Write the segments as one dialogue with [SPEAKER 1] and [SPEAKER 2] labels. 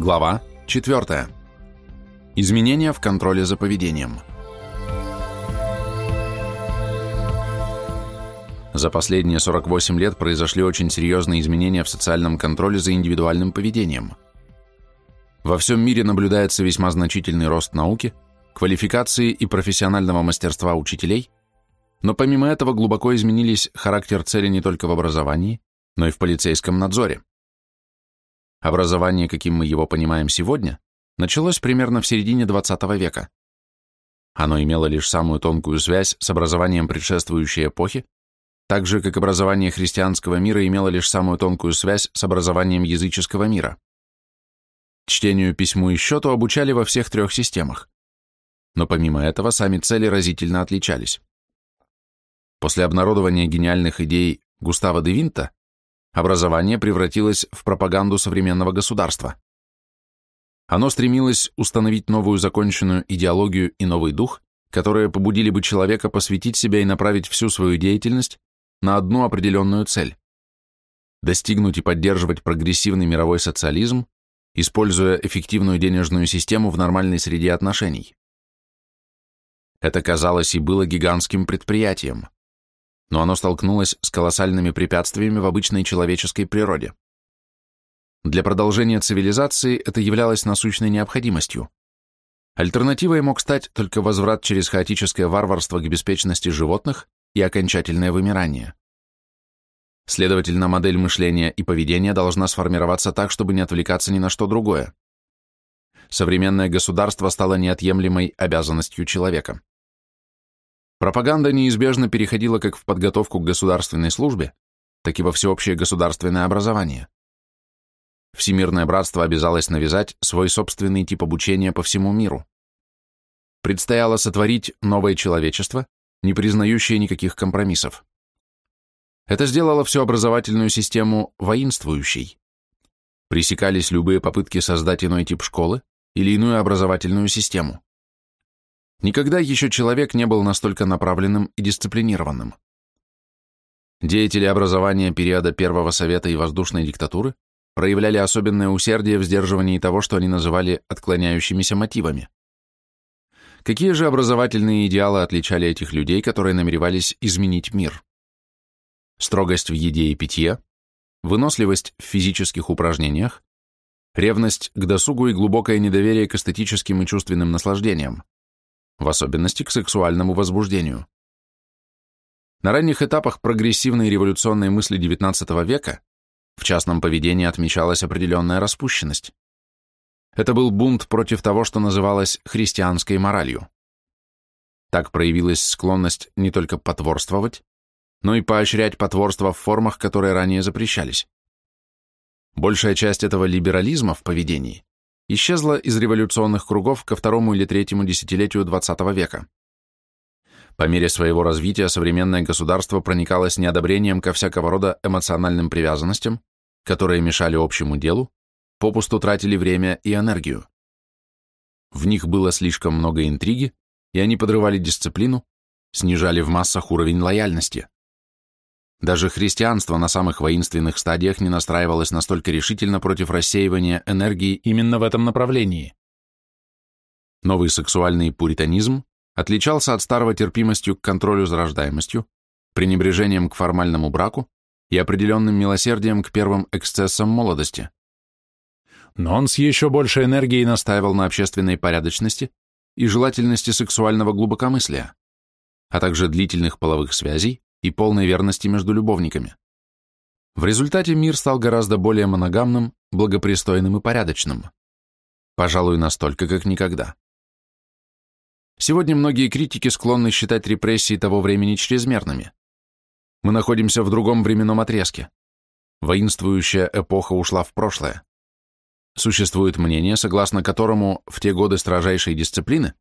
[SPEAKER 1] Глава 4. Изменения в контроле за поведением. За последние 48 лет произошли очень серьезные изменения в социальном контроле за индивидуальным поведением. Во всем мире наблюдается весьма значительный рост науки, квалификации и профессионального мастерства учителей, но помимо этого глубоко изменились характер цели не только в образовании, но и в полицейском надзоре. Образование, каким мы его понимаем сегодня, началось примерно в середине XX века. Оно имело лишь самую тонкую связь с образованием предшествующей эпохи, так же, как образование христианского мира имело лишь самую тонкую связь с образованием языческого мира. Чтению, письму и счету обучали во всех трех системах. Но помимо этого, сами цели разительно отличались. После обнародования гениальных идей Густава де Винта образование превратилось в пропаганду современного государства. Оно стремилось установить новую законченную идеологию и новый дух, которые побудили бы человека посвятить себя и направить всю свою деятельность на одну определенную цель – достигнуть и поддерживать прогрессивный мировой социализм, используя эффективную денежную систему в нормальной среде отношений. Это казалось и было гигантским предприятием но оно столкнулось с колоссальными препятствиями в обычной человеческой природе. Для продолжения цивилизации это являлось насущной необходимостью. Альтернативой мог стать только возврат через хаотическое варварство к беспечности животных и окончательное вымирание. Следовательно, модель мышления и поведения должна сформироваться так, чтобы не отвлекаться ни на что другое. Современное государство стало неотъемлемой обязанностью человека. Пропаганда неизбежно переходила как в подготовку к государственной службе, так и во всеобщее государственное образование. Всемирное братство обязалось навязать свой собственный тип обучения по всему миру. Предстояло сотворить новое человечество, не признающее никаких компромиссов. Это сделало всю образовательную систему воинствующей. Пресекались любые попытки создать иной тип школы или иную образовательную систему. Никогда еще человек не был настолько направленным и дисциплинированным. Деятели образования периода Первого Совета и воздушной диктатуры проявляли особенное усердие в сдерживании того, что они называли отклоняющимися мотивами. Какие же образовательные идеалы отличали этих людей, которые намеревались изменить мир? Строгость в еде и питье, выносливость в физических упражнениях, ревность к досугу и глубокое недоверие к эстетическим и чувственным наслаждениям в особенности к сексуальному возбуждению. На ранних этапах прогрессивной революционной мысли XIX века в частном поведении отмечалась определенная распущенность. Это был бунт против того, что называлось христианской моралью. Так проявилась склонность не только потворствовать, но и поощрять потворство в формах, которые ранее запрещались. Большая часть этого либерализма в поведении исчезла из революционных кругов ко второму или третьему десятилетию XX века. По мере своего развития современное государство проникалось неодобрением ко всякого рода эмоциональным привязанностям, которые мешали общему делу, попусту тратили время и энергию. В них было слишком много интриги, и они подрывали дисциплину, снижали в массах уровень лояльности. Даже христианство на самых воинственных стадиях не настраивалось настолько решительно против рассеивания энергии именно в этом направлении. Новый сексуальный пуританизм отличался от старого терпимостью к контролю за рождаемостью, пренебрежением к формальному браку и определенным милосердием к первым эксцессам молодости. Но он с еще большей энергией настаивал на общественной порядочности и желательности сексуального глубокомыслия, а также длительных половых связей, и полной верности между любовниками. В результате мир стал гораздо более моногамным, благопристойным и порядочным. Пожалуй, настолько, как никогда. Сегодня многие критики склонны считать репрессии того времени чрезмерными. Мы находимся в другом временном отрезке. Воинствующая эпоха ушла в прошлое. Существует мнение, согласно которому в те годы строжайшей дисциплины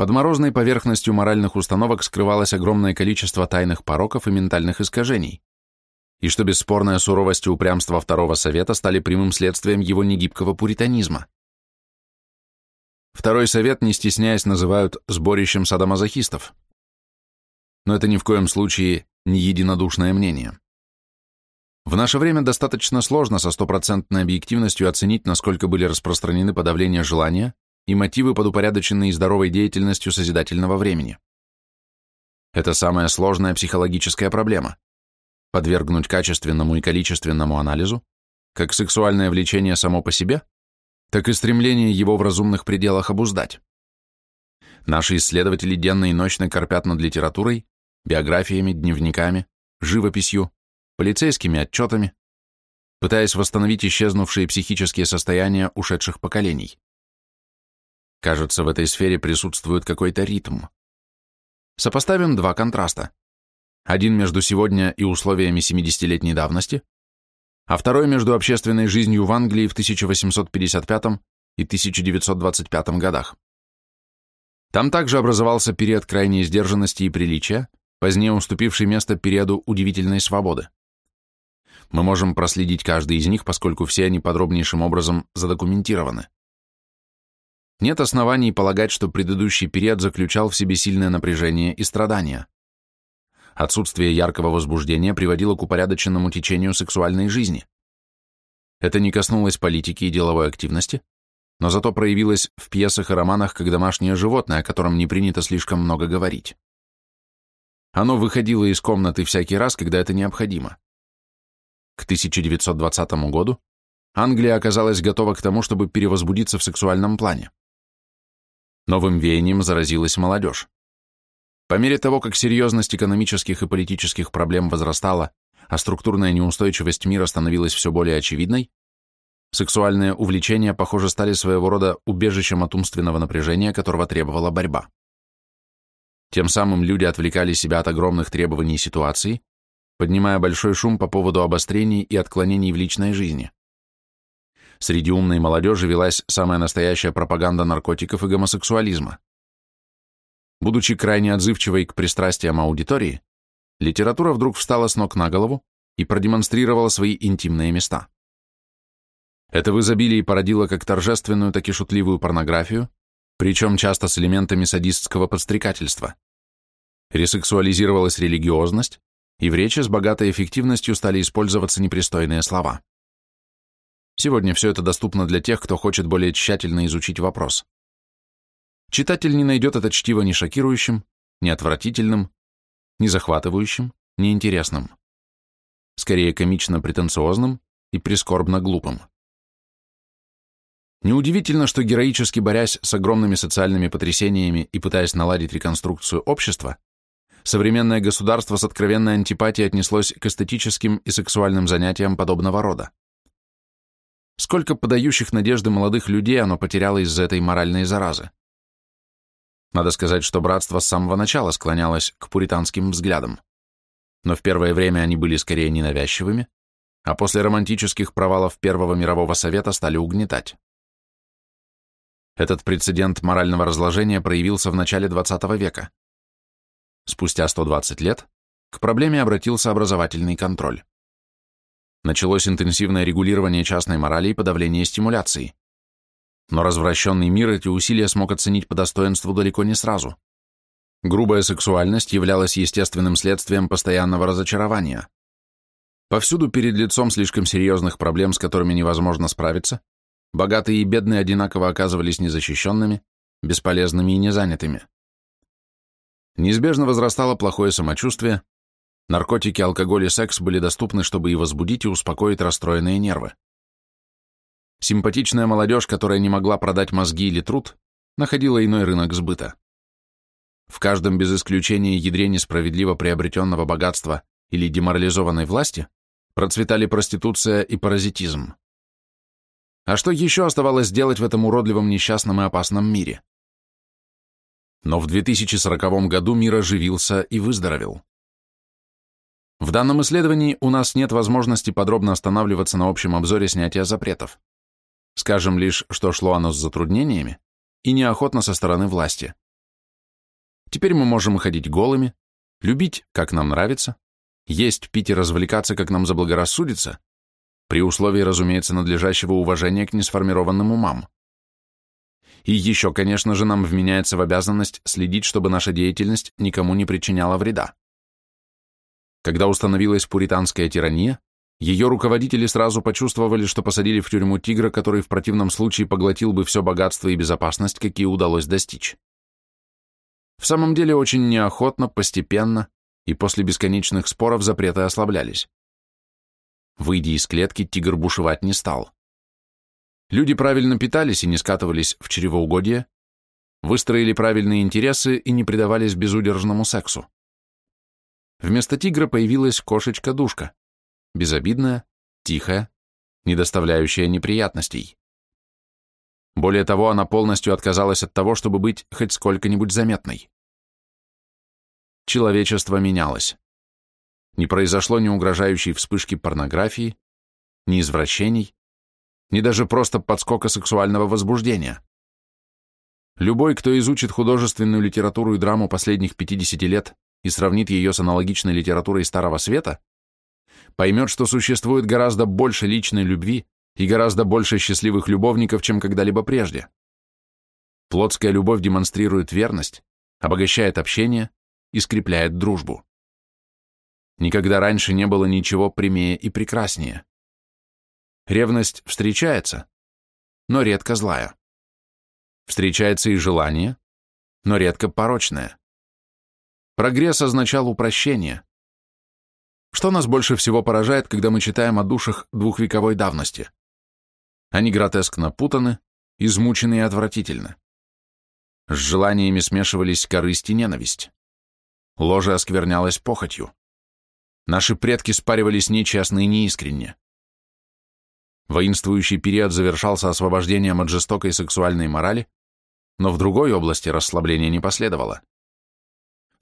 [SPEAKER 1] под морозной поверхностью моральных установок скрывалось огромное количество тайных пороков и ментальных искажений, и что бесспорная суровость и упрямство Второго Совета стали прямым следствием его негибкого пуританизма. Второй Совет, не стесняясь, называют сборищем В наше время достаточно сложно со стопроцентной объективностью оценить, насколько были распространены подавления желания и мотивы под упорядоченной и здоровой деятельностью созидательного времени. Это самая сложная психологическая проблема – подвергнуть качественному и количественному анализу как сексуальное влечение само по себе, так и стремление его в разумных пределах обуздать. Наши исследователи денно и ночно корпят над литературой, биографиями, дневниками, живописью, полицейскими отчетами, пытаясь восстановить исчезнувшие психические состояния ушедших поколений. Кажется, в этой сфере присутствует какой-то ритм. Сопоставим два контраста. Один между сегодня и условиями 70-летней давности, а второй между общественной жизнью в Англии в 1855 и 1925 годах. Там также образовался период крайней сдержанности и приличия, позднее уступивший место периоду удивительной свободы. Мы можем проследить каждый из них, поскольку все они подробнейшим образом задокументированы. Нет оснований полагать, что предыдущий период заключал в себе сильное напряжение и страдания. Отсутствие яркого возбуждения приводило к упорядоченному течению сексуальной жизни. Это не коснулось политики и деловой активности, но зато проявилось в пьесах и романах как домашнее животное, о котором не принято слишком много говорить. Оно выходило из комнаты всякий раз, когда это необходимо. К 1920 году Англия оказалась готова к тому, чтобы перевозбудиться в сексуальном плане. Новым веянием заразилась молодежь. По мере того, как серьезность экономических и политических проблем возрастала, а структурная неустойчивость мира становилась все более очевидной, сексуальные увлечения, похоже, стали своего рода убежищем от умственного напряжения, которого требовала борьба. Тем самым люди отвлекали себя от огромных требований ситуации поднимая большой шум по поводу обострений и отклонений в личной жизни. Среди умной молодежи велась самая настоящая пропаганда наркотиков и гомосексуализма. Будучи крайне отзывчивой к пристрастиям аудитории, литература вдруг встала с ног на голову и продемонстрировала свои интимные места. Это в изобилии породило как торжественную, так и шутливую порнографию, причем часто с элементами садистского подстрекательства. Ресексуализировалась религиозность, и в речи с богатой эффективностью стали использоваться непристойные слова. Сегодня все это доступно для тех, кто хочет более тщательно изучить вопрос. Читатель не найдет это чтиво ни шокирующим, ни отвратительным, ни захватывающим, ни интересным. Скорее комично-претенциозным и прискорбно глупым. Неудивительно, что героически борясь с огромными социальными потрясениями и пытаясь наладить реконструкцию общества, современное государство с откровенной антипатией отнеслось к эстетическим и сексуальным занятиям подобного рода. Сколько подающих надежды молодых людей оно потеряло из-за этой моральной заразы. Надо сказать, что братство с самого начала склонялось к пуританским взглядам. Но в первое время они были скорее ненавязчивыми, а после романтических провалов Первого мирового совета стали угнетать. Этот прецедент морального разложения проявился в начале XX века. Спустя 120 лет к проблеме обратился образовательный контроль. Началось интенсивное регулирование частной морали и подавление стимуляции. Но развращенный мир эти усилия смог оценить по достоинству далеко не сразу. Грубая сексуальность являлась естественным следствием постоянного разочарования. Повсюду перед лицом слишком серьезных проблем, с которыми невозможно справиться, богатые и бедные одинаково оказывались незащищенными, бесполезными и незанятыми. Неизбежно возрастало плохое самочувствие, наркотики, алкоголь и секс были доступны, чтобы и возбудить, и успокоить расстроенные нервы. Симпатичная молодежь, которая не могла продать мозги или труд, находила иной рынок сбыта. В каждом без исключения ядре несправедливо приобретенного богатства или деморализованной власти процветали проституция и паразитизм. А что еще оставалось делать в этом уродливом, несчастном и опасном мире? но в 2040 году мир оживился и выздоровел. В данном исследовании у нас нет возможности подробно останавливаться на общем обзоре снятия запретов. Скажем лишь, что шло оно с затруднениями и неохотно со стороны власти. Теперь мы можем ходить голыми, любить, как нам нравится, есть, пить и развлекаться, как нам заблагорассудится, при условии, разумеется, надлежащего уважения к несформированным умам. И еще, конечно же, нам вменяется в обязанность следить, чтобы наша деятельность никому не причиняла вреда. Когда установилась пуританская тирания, Ее руководители сразу почувствовали, что посадили в тюрьму тигра, который в противном случае поглотил бы все богатство и безопасность, какие удалось достичь. В самом деле очень неохотно, постепенно и после бесконечных споров запреты ослаблялись. Выйдя из клетки, тигр бушевать не стал. Люди правильно питались и не скатывались в чревоугодие, выстроили правильные интересы и не предавались безудержному сексу. Вместо тигра появилась кошечка-душка, безобидная, тихая, не доставляющая неприятностей. Более того, она полностью отказалась от того, чтобы быть хоть сколько-нибудь заметной. Человечество менялось. Не произошло ни угрожающей вспышки порнографии, ни извращений, ни даже просто подскока сексуального возбуждения. Любой, кто изучит художественную литературу и драму последних 50 лет и сравнит ее с аналогичной литературой Старого Света, поймет, что существует гораздо больше личной любви и гораздо больше счастливых любовников, чем когда-либо прежде. Плотская любовь демонстрирует верность, обогащает общение и скрепляет дружбу. Никогда раньше не было ничего прямее и прекраснее. Ревность встречается, но редко злая. Встречается и желание, но редко порочное. Прогресс означал упрощение. Что нас больше всего поражает, когда мы читаем о душах двухвековой давности? Они гротескно путаны, измучены и отвратительны. С желаниями смешивались корысть и ненависть. Ложе осквернялось похотью. Наши предки спаривались нечестно и неискренне. Воинствующий период завершался освобождением от жестокой сексуальной морали, но в другой области расслабления не последовало.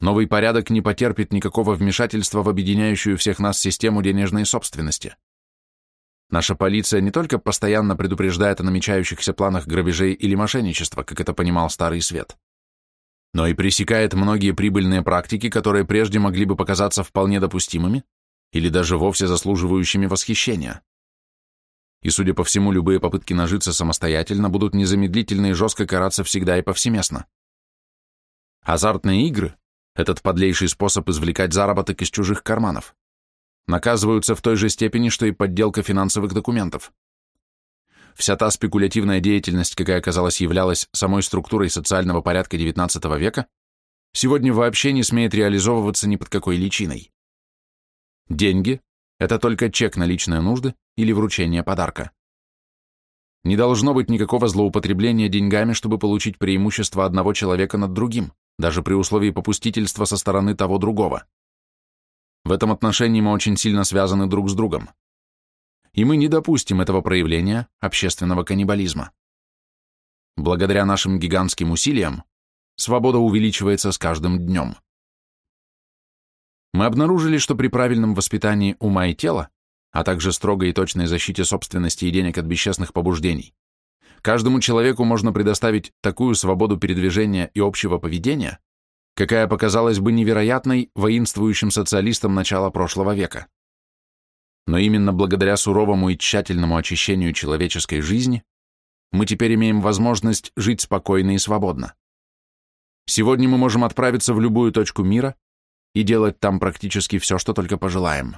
[SPEAKER 1] Новый порядок не потерпит никакого вмешательства в объединяющую всех нас систему денежной собственности. Наша полиция не только постоянно предупреждает о намечающихся планах грабежей или мошенничества, как это понимал Старый Свет, но и пресекает многие прибыльные практики, которые прежде могли бы показаться вполне допустимыми или даже вовсе заслуживающими восхищения и, судя по всему, любые попытки нажиться самостоятельно будут незамедлительно и жестко караться всегда и повсеместно. Азартные игры – этот подлейший способ извлекать заработок из чужих карманов. Наказываются в той же степени, что и подделка финансовых документов. Вся та спекулятивная деятельность, какая, казалось, являлась самой структурой социального порядка XIX века, сегодня вообще не смеет реализовываться ни под какой личиной. Деньги – это только чек на личные нужды, или вручение подарка. Не должно быть никакого злоупотребления деньгами, чтобы получить преимущество одного человека над другим, даже при условии попустительства со стороны того другого. В этом отношении мы очень сильно связаны друг с другом. И мы не допустим этого проявления общественного каннибализма. Благодаря нашим гигантским усилиям свобода увеличивается с каждым днем. Мы обнаружили, что при правильном воспитании ума и тела а также строгой и точной защите собственности и денег от бесчестных побуждений, каждому человеку можно предоставить такую свободу передвижения и общего поведения, какая показалась бы невероятной воинствующим социалистам начала прошлого века. Но именно благодаря суровому и тщательному очищению человеческой жизни мы теперь имеем возможность жить спокойно и свободно. Сегодня мы можем отправиться в любую точку мира и делать там практически все, что только пожелаем.